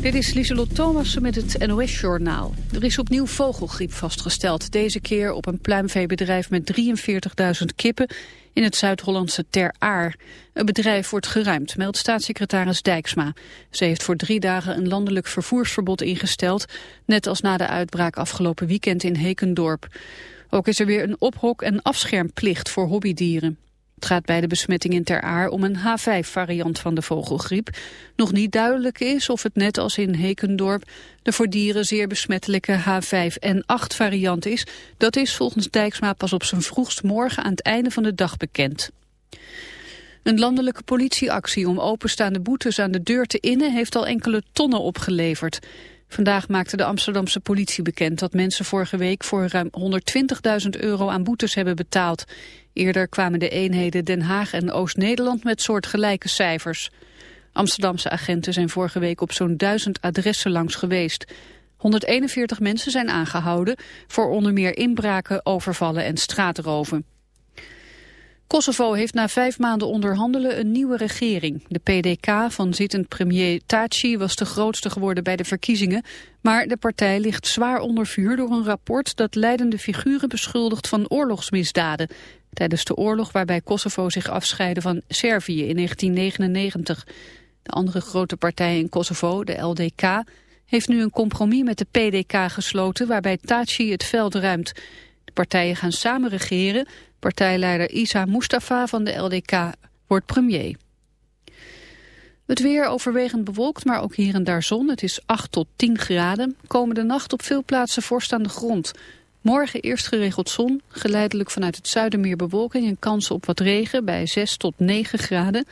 Dit is Lieselot Thomassen met het NOS-journaal. Er is opnieuw vogelgriep vastgesteld. Deze keer op een pluimveebedrijf met 43.000 kippen in het Zuid-Hollandse Ter Aar. Het bedrijf wordt geruimd, meldt staatssecretaris Dijksma. Ze heeft voor drie dagen een landelijk vervoersverbod ingesteld... net als na de uitbraak afgelopen weekend in Hekendorp. Ook is er weer een ophok- en afschermplicht voor hobbydieren. Het gaat bij de besmetting in Ter Aar om een H5-variant van de vogelgriep. Nog niet duidelijk is of het net als in Hekendorp de voor dieren zeer besmettelijke H5N8-variant is. Dat is volgens Dijksma pas op zijn vroegst morgen aan het einde van de dag bekend. Een landelijke politieactie om openstaande boetes aan de deur te innen heeft al enkele tonnen opgeleverd. Vandaag maakte de Amsterdamse politie bekend dat mensen vorige week voor ruim 120.000 euro aan boetes hebben betaald. Eerder kwamen de eenheden Den Haag en Oost-Nederland met soortgelijke cijfers. Amsterdamse agenten zijn vorige week op zo'n duizend adressen langs geweest. 141 mensen zijn aangehouden voor onder meer inbraken, overvallen en straatroven. Kosovo heeft na vijf maanden onderhandelen een nieuwe regering. De PDK van zittend premier Taci was de grootste geworden bij de verkiezingen. Maar de partij ligt zwaar onder vuur door een rapport dat leidende figuren beschuldigt van oorlogsmisdaden. Tijdens de oorlog waarbij Kosovo zich afscheidde van Servië in 1999. De andere grote partij in Kosovo, de LDK, heeft nu een compromis met de PDK gesloten waarbij Taci het veld ruimt. De partijen gaan samen regeren Partijleider Isa Mustafa van de LDK wordt premier. Het weer overwegend bewolkt, maar ook hier en daar zon. Het is 8 tot 10 graden. Komende nacht op veel plaatsen vorst aan de grond. Morgen eerst geregeld zon, geleidelijk vanuit het zuiden meer bewolking... en kansen op wat regen bij 6 tot 9 graden.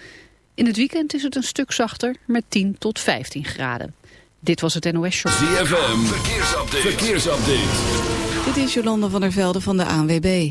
In het weekend is het een stuk zachter met 10 tot 15 graden. Dit was het NOS Show. ZFM, verkeersupdate. verkeersupdate. Dit is Jolanda van der Velde van de ANWB.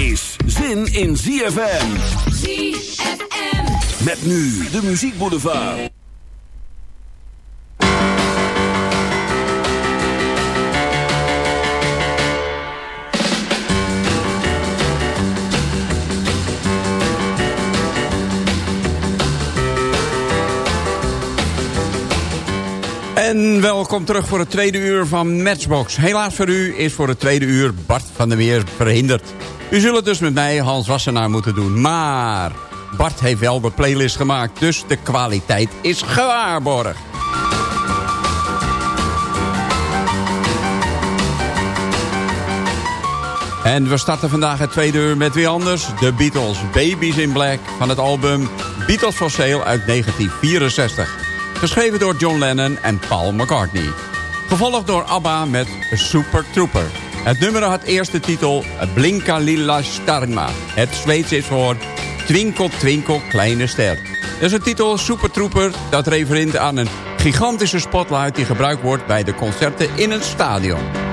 Is zin in ZFM. ZFM. Met nu de muziekboulevard. En welkom terug voor het tweede uur van Matchbox. Helaas voor u is voor het tweede uur Bart van der Meer verhinderd. U zult het dus met mij, Hans Wassenaar, moeten doen. Maar Bart heeft wel de playlist gemaakt, dus de kwaliteit is gewaarborgd. En we starten vandaag het tweede uur met weer anders. De Beatles, Babies in Black van het album Beatles for Sale uit 1964. Geschreven door John Lennon en Paul McCartney. Gevolgd door ABBA met Super Trooper. Het nummer had eerste titel Blinka Lila Starma. Het Zweeds is voor Twinkel Twinkel Kleine Ster. Dat is een titel Super Trooper dat refereert aan een gigantische spotlight... die gebruikt wordt bij de concerten in een stadion.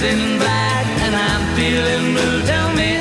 sleep and when I'm feeling blue, tell me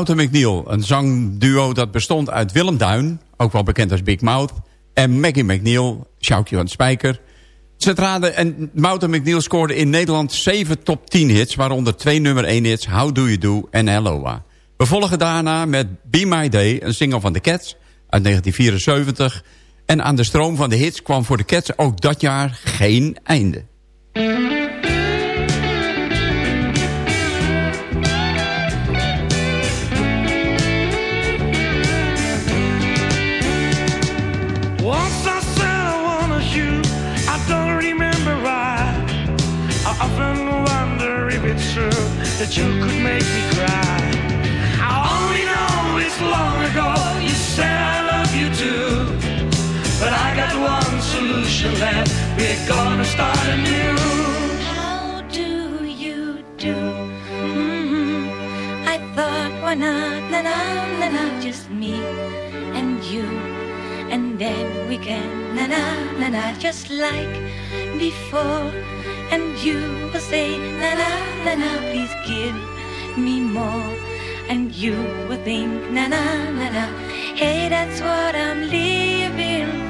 Mout McNeil, een zangduo dat bestond uit Willem Duin... ook wel bekend als Big Mouth... en Maggie McNeil, Sjoukje van Spijker. Ze traden en McNeil scoorde in Nederland 7 top 10 hits... waaronder twee nummer 1 hits, How Do You Do en Helloa. We volgen daarna met Be My Day, een single van The Cats uit 1974... en aan de stroom van de hits kwam voor de Cats ook dat jaar geen einde. You could make me cry. I only know it's long ago you said I love you too. But I got one solution left. We're gonna start anew. How do you do? Mm-hmm. I thought, why not, na na na na, just me then we can, na na na na, just like before and you will say, na na na na, please give me more. And you will think, na na na na, hey, that's what I'm living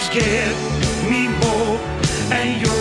Please give me more, and you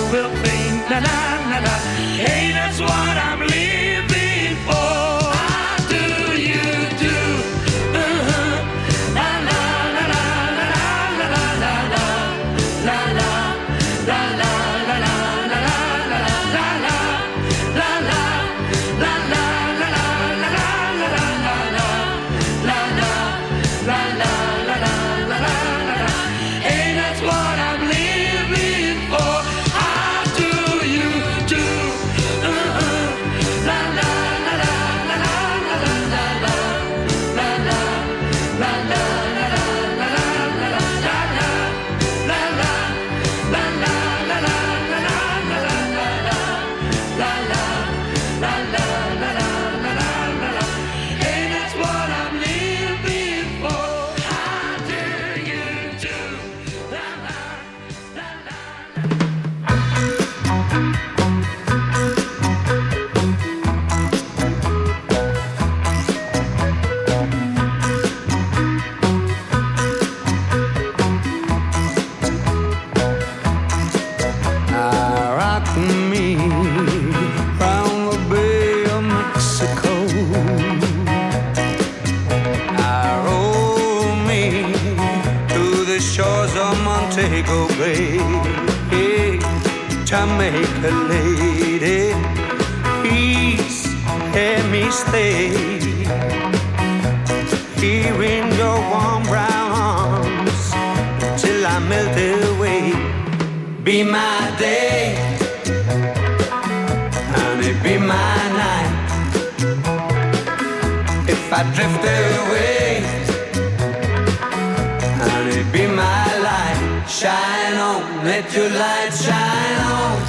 Jamaica lady, please let me stay here in your warm brown arms till I melt away. Be my day, honey, be my night. If I drift away, honey, be my light. Shine on, let your light shine on.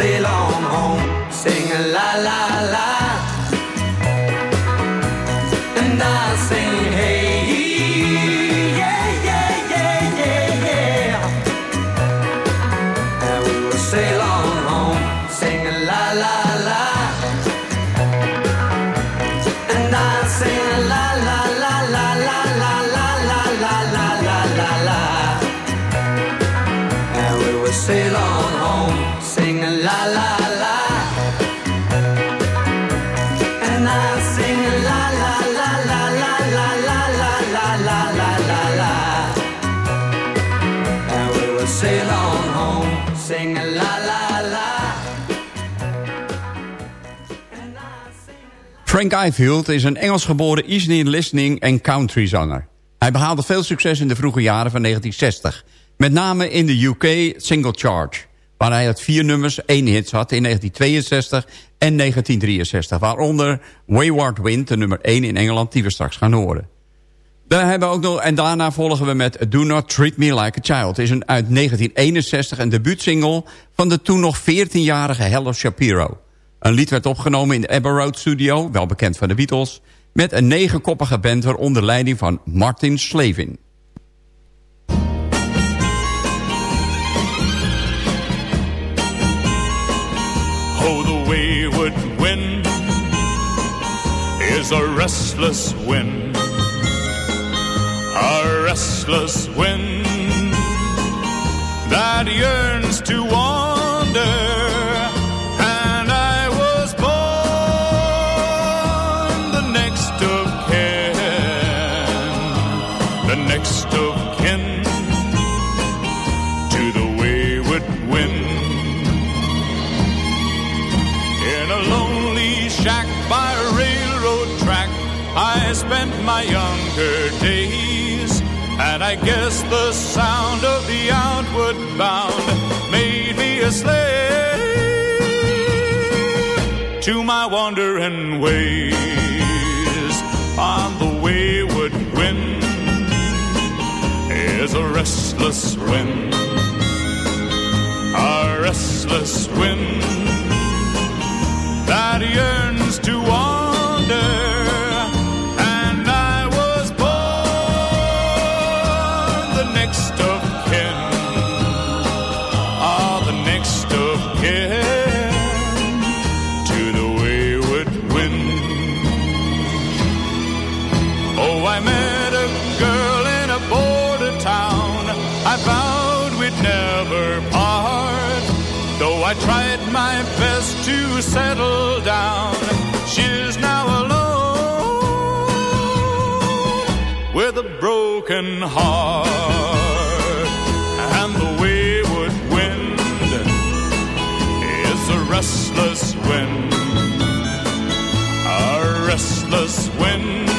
Sail on home. Sing a la la sail on home, sing a la la la. Frank Ifield is een Engels geboren Easy listening en countryzanger. Hij behaalde veel succes in de vroege jaren van 1960. Met name in de UK Single Charge. Waar hij uit vier nummers één hits had in 1962 en 1963. Waaronder Wayward Wind, de nummer 1 in Engeland, die we straks gaan horen. Daar hebben we ook nog, en daarna volgen we met Do Not Treat Me Like a Child. Is een uit 1961 een debuutsingle van de toen nog 14-jarige Hello Shapiro. Een lied werd opgenomen in de Abbey Road Studio, wel bekend van de Beatles... met een negenkoppige band onder leiding van Martin Slavin. Oh, the wayward wind is a restless wind, restless wind that yearns to wander. I guess the sound of the outward bound made me a slave to my wandering ways. On the wayward wind is a restless wind, a restless wind settle down, she's now alone with a broken heart. And the wayward wind is a restless wind, a restless wind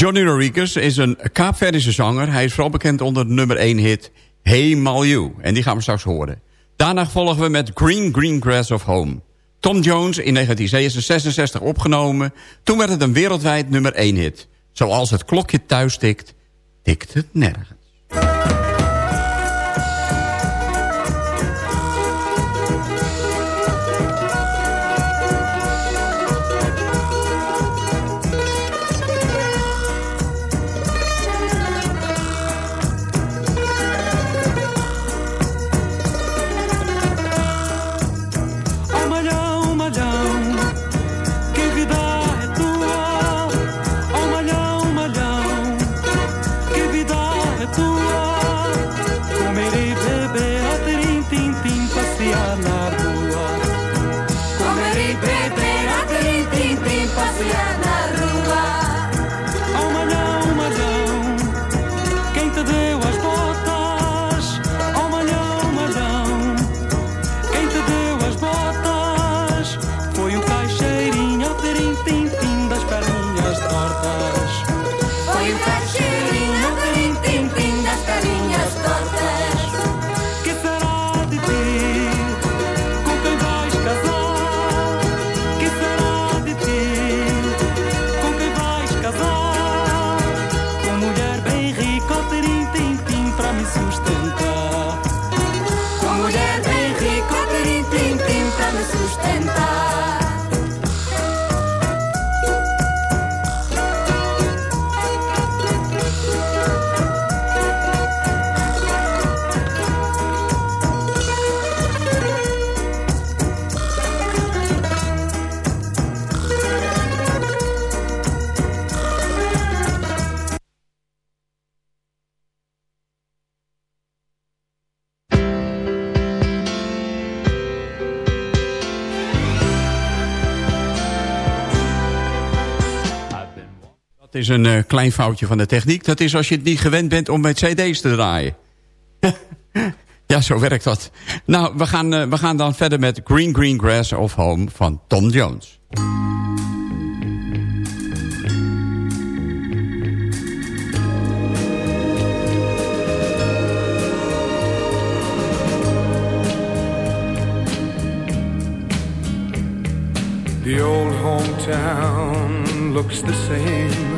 Johnny Rodriguez is een Kaapverdische zanger. Hij is vooral bekend onder de nummer 1 hit Hey Malieu. You. En die gaan we straks horen. Daarna volgen we met Green Green Grass of Home. Tom Jones in 1966 opgenomen. Toen werd het een wereldwijd nummer 1 hit. Zoals het klokje thuis tikt, tikt het nergens. sustenta is een eh, klein foutje van de techniek. Dat is als je het niet gewend bent om met cd's te draaien. ja, zo werkt dat. Nou, we gaan, eh, we gaan dan verder met Green Green Grass of Home van Tom Jones. The old hometown looks the same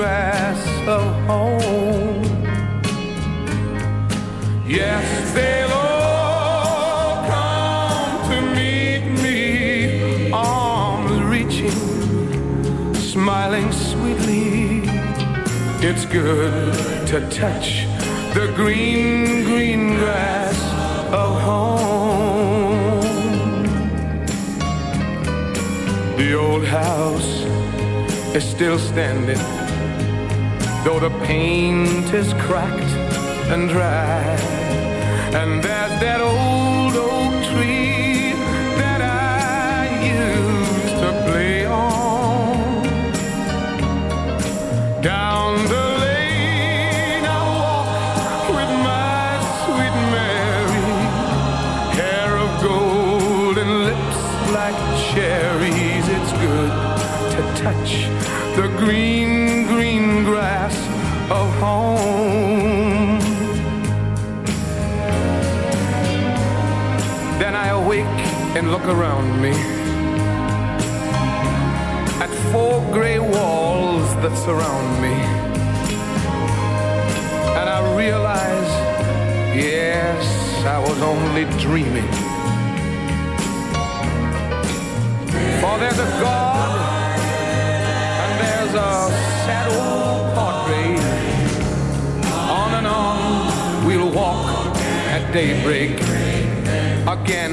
grass of home. Yes, they'll all come to meet me, arms reaching, smiling sweetly. It's good to touch the green, green grass of home. The old house is still standing, though the paint is cracked and dry. And there's that old and look around me at four gray walls that surround me. And I realize, yes, I was only dreaming. For there's a God and there's a sad old portrait. On and on we'll walk at daybreak. Again,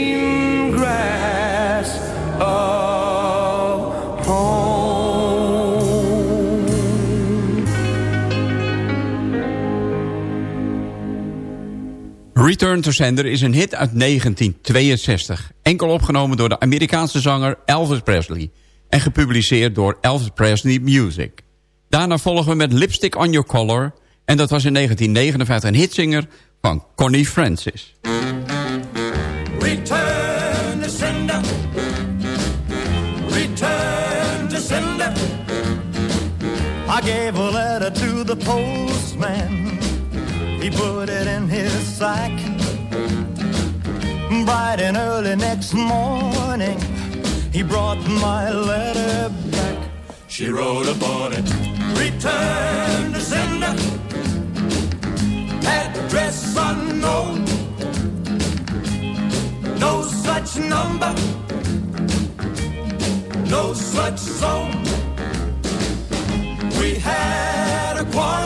Return to Sender is een hit uit 1962. Enkel opgenomen door de Amerikaanse zanger Elvis Presley. En gepubliceerd door Elvis Presley Music. Daarna volgen we met Lipstick on Your Collar. En dat was in 1959 een hitzinger van Connie Francis. Return to sender. Return to sender. I gave a letter to the postman. He put it in his sack. Bright and early next morning, he brought my letter back. She wrote upon it, Return to sender. Address unknown. No such number. No such zone. We had a quarrel.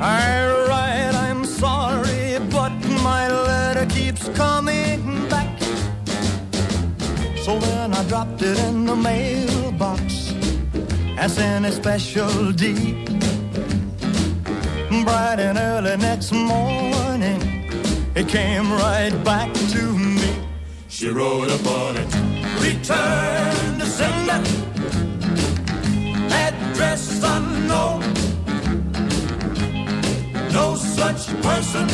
I write, I'm sorry, but my letter keeps coming back. So then I dropped it in the mailbox as in a special deed. Bright and early next morning, it came right back to me. She wrote upon it, Return to sender, address unknown. Such person,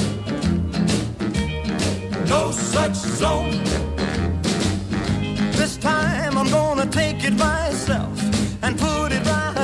no such zone. This time I'm gonna take it myself and put it right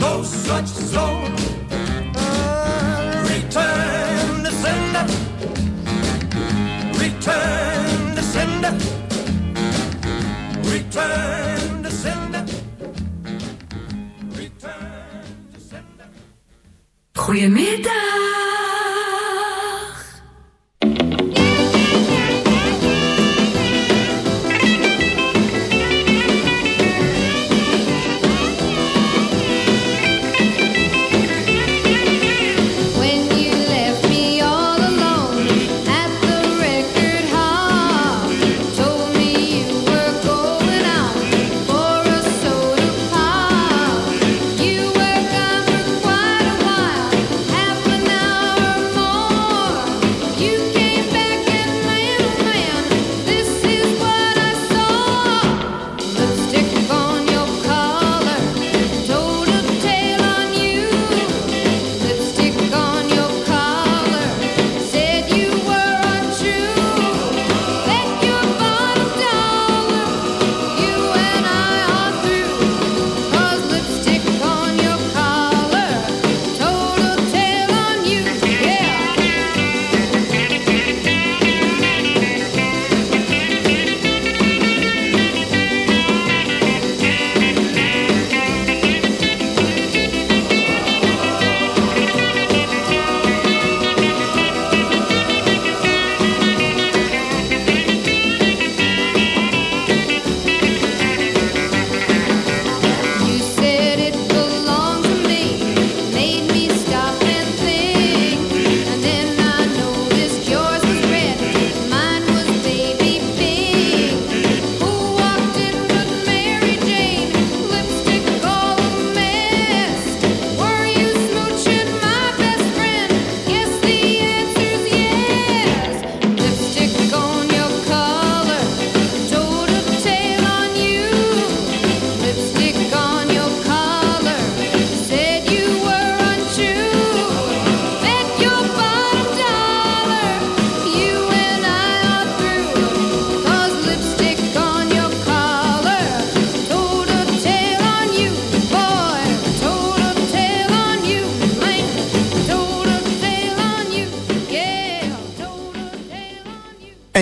No such. Uh, return to sender. Return to sender. Return sender. Goedemiddag.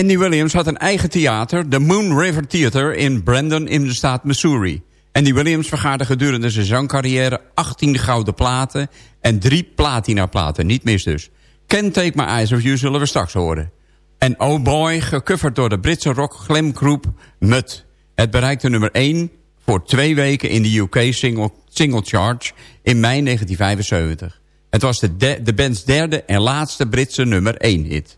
Andy Williams had een eigen theater, de Moon River Theater in Brandon in de staat Missouri. Andy Williams vergaarde gedurende zijn zangcarrière 18 gouden platen en 3 platina platen, niet mis dus. Can't Take My Eyes Off You zullen we straks horen. En Oh Boy, gecoverd door de Britse rock glamgroep Mud. Het bereikte nummer 1 voor twee weken in de UK single, single charge in mei 1975. Het was de, de, de band's derde en laatste Britse nummer 1 hit.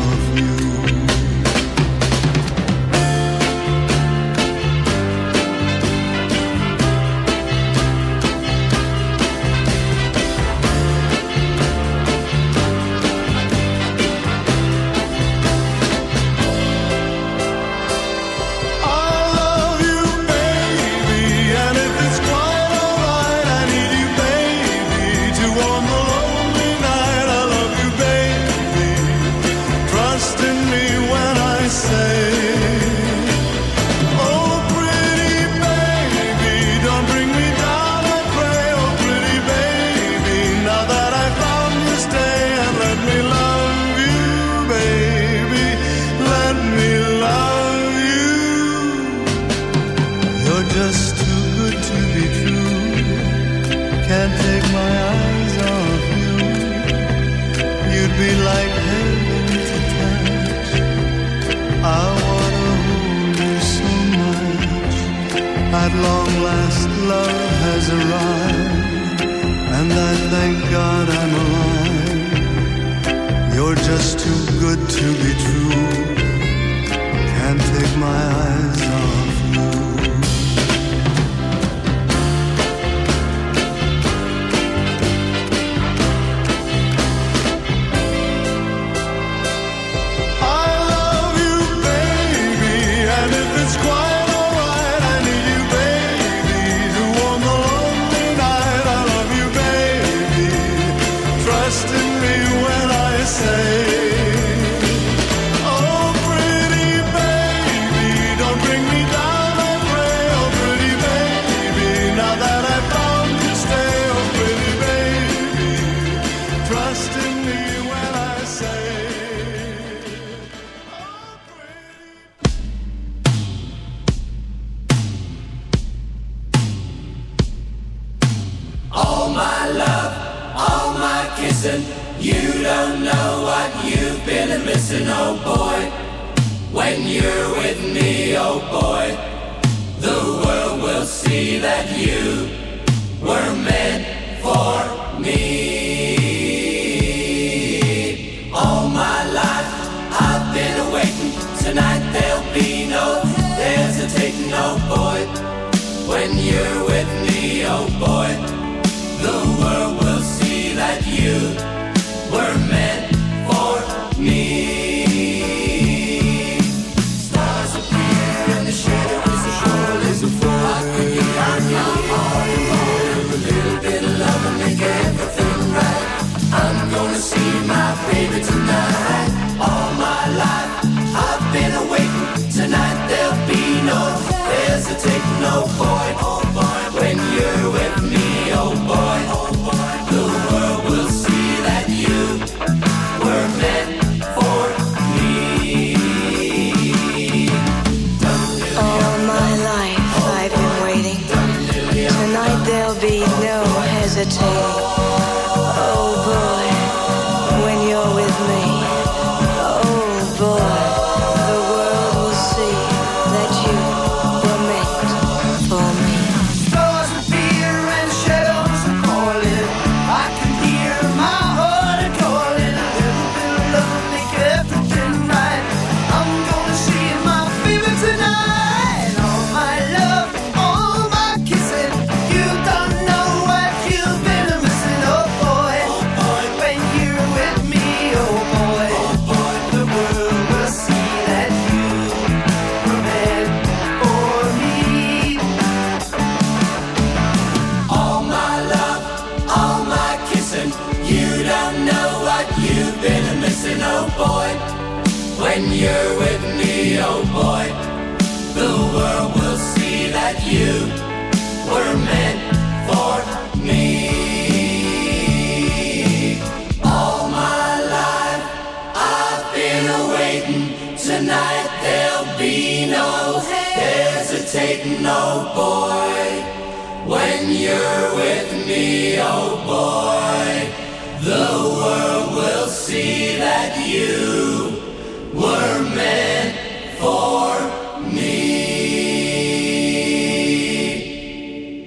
last love has arrived And I thank God I'm alive. You're just too good to be true. Can't take my eyes off.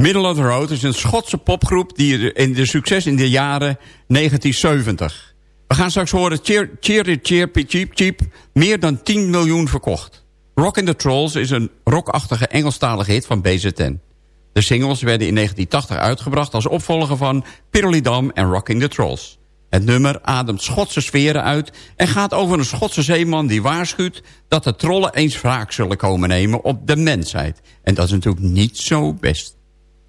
Middle of the Road is een Schotse popgroep... die in de succes in de jaren 1970. We gaan straks horen... Cheer, cheer, cheer, cheep, cheep... meer dan 10 miljoen verkocht. Rockin the Trolls is een rockachtige Engelstalige hit van BZN. De singles werden in 1980 uitgebracht... als opvolger van Pirlidam en Rocking the Trolls. Het nummer ademt Schotse sferen uit... en gaat over een Schotse zeeman die waarschuwt... dat de trollen eens wraak zullen komen nemen op de mensheid. En dat is natuurlijk niet zo best.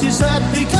she said because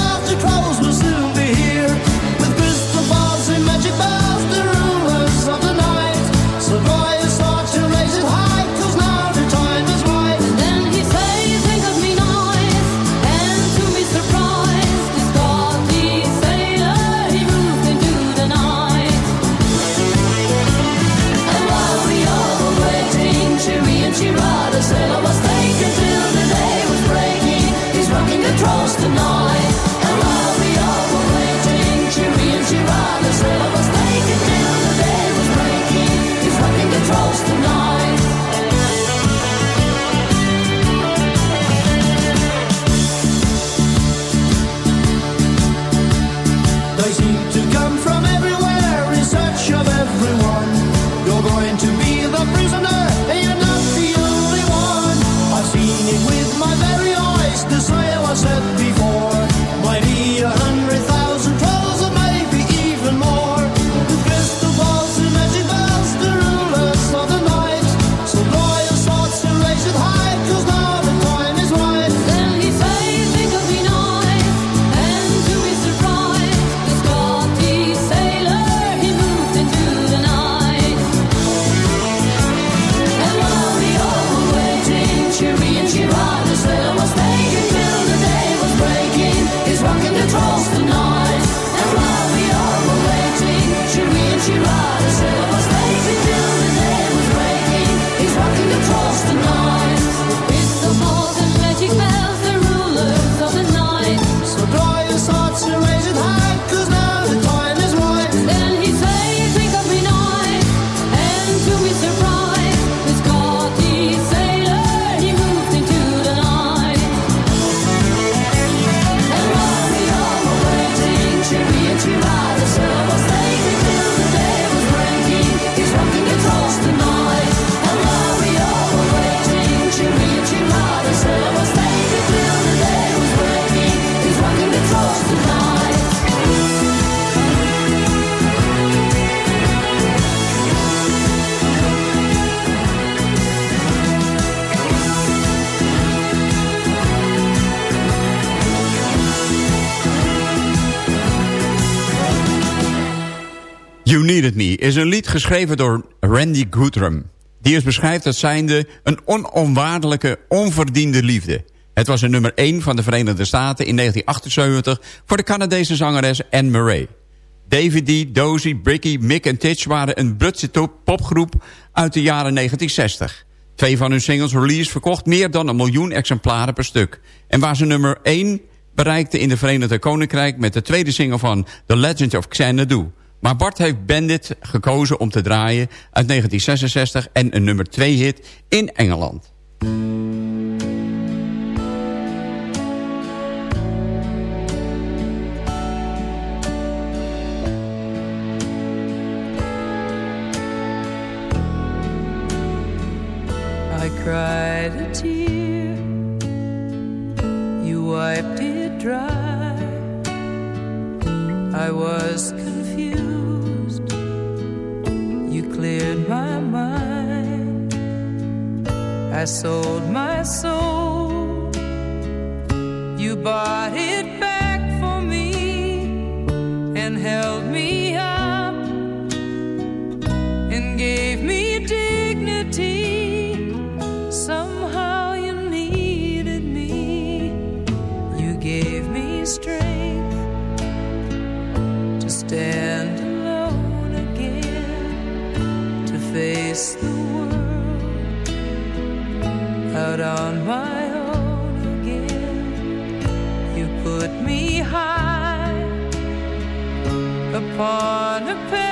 geschreven door Randy Goodrum. Die is beschrijft als zijnde een onomwaardelijke, onverdiende liefde. Het was een nummer 1 van de Verenigde Staten in 1978 voor de Canadese zangeres Anne Murray. David D, Dozy, Bricky, Mick en Titch waren een Britse popgroep uit de jaren 1960. Twee van hun singles release verkocht meer dan een miljoen exemplaren per stuk. En waar ze nummer 1 bereikte in de Verenigde Koninkrijk met de tweede single van The Legend of Xanadu. Maar Bart heeft Bandit gekozen om te draaien uit 1966 en een nummer 2 hit in Engeland. I cried a tear. You wiped it dry. I was confused. cleared my mind. I sold my soul. You bought it back for me and held upon a pillow.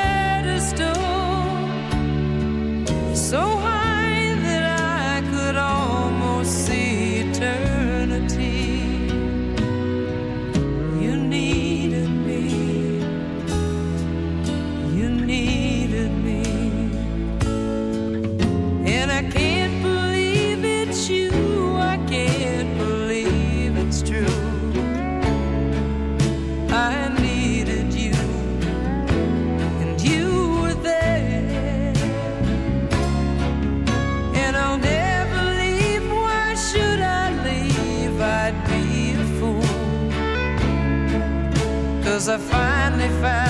life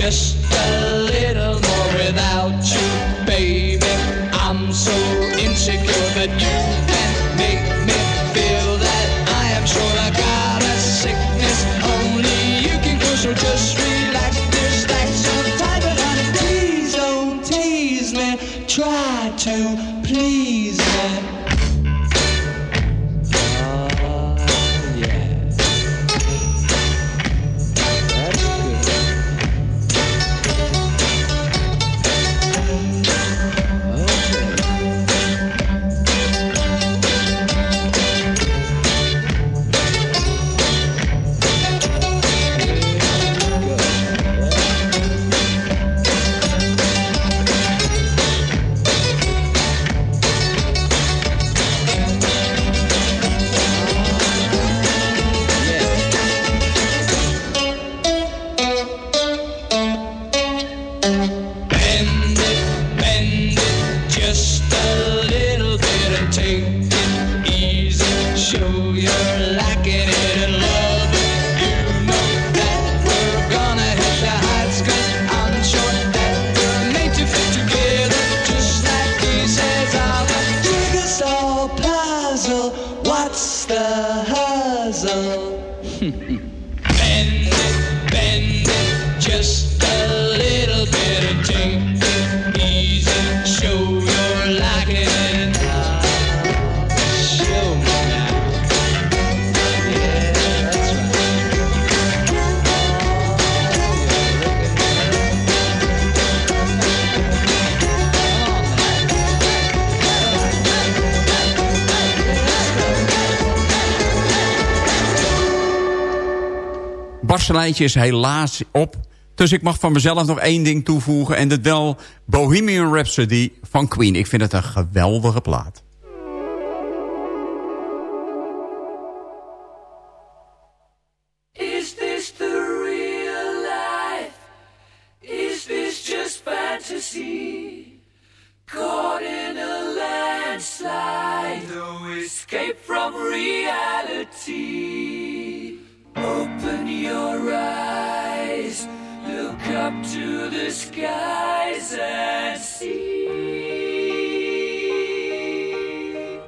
just a little more without you, baby. I'm so insecure that you. Gastenlijntje is helaas op. Dus ik mag van mezelf nog één ding toevoegen. En dat wel Bohemian Rhapsody van Queen. Ik vind het een geweldige plaat. Is this the real life? Is this just fantasy? Caught in a landslide, no escape from reality. Your eyes, look up to the skies and see.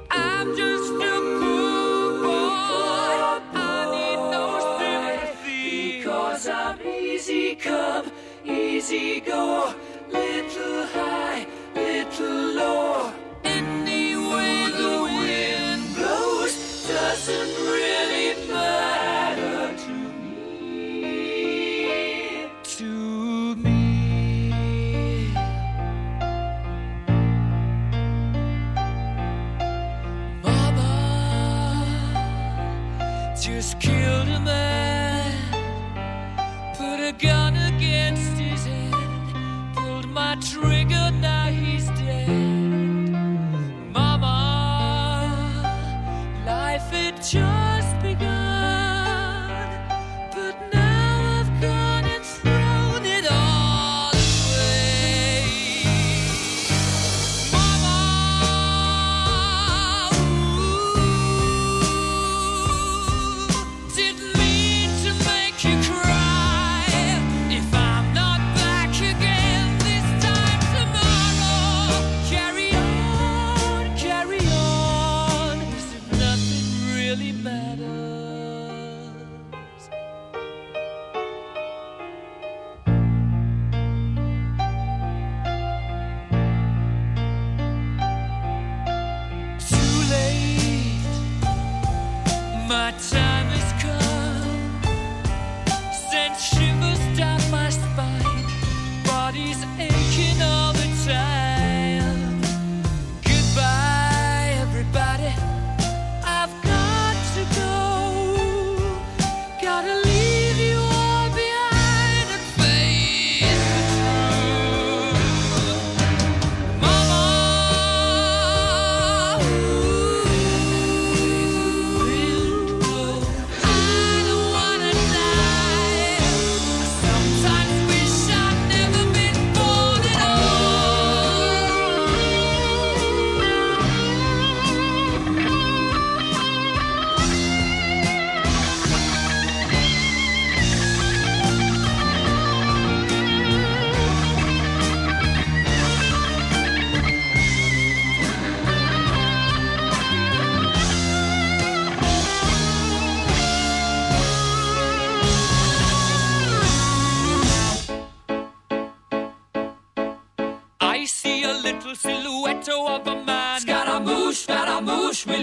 I'm just a poor boy. I need no sympathy. Because I'm easy come, easy go. Little high, little low. Any way the wind blows doesn't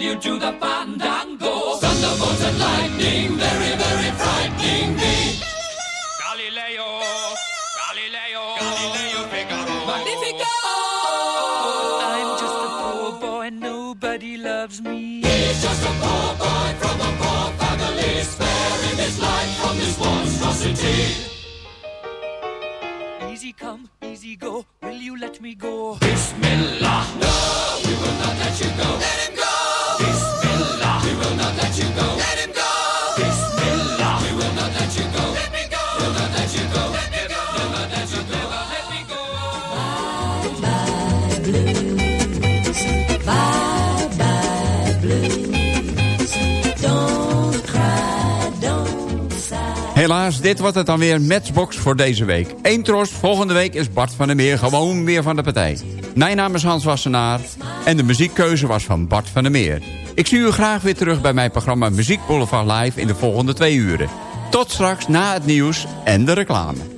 you do the fandango? Thunderbolt and lightning, very, very frightening me. Galileo, Galileo, Galileo Figaro. Magnifico! I'm just a poor boy, and nobody loves me. He's just a poor boy from a poor family, sparing his life from this monstrosity. Easy come, easy go. Will you let me go? Bismillah. No, we will not let you go. Let him go. This. Helaas, dit wordt het dan weer Matchbox voor deze week. Eén troost, volgende week is Bart van der Meer gewoon weer van de partij. Mijn naam is Hans Wassenaar en de muziekkeuze was van Bart van der Meer. Ik zie u graag weer terug bij mijn programma Muziek Boulevard Live in de volgende twee uren. Tot straks na het nieuws en de reclame.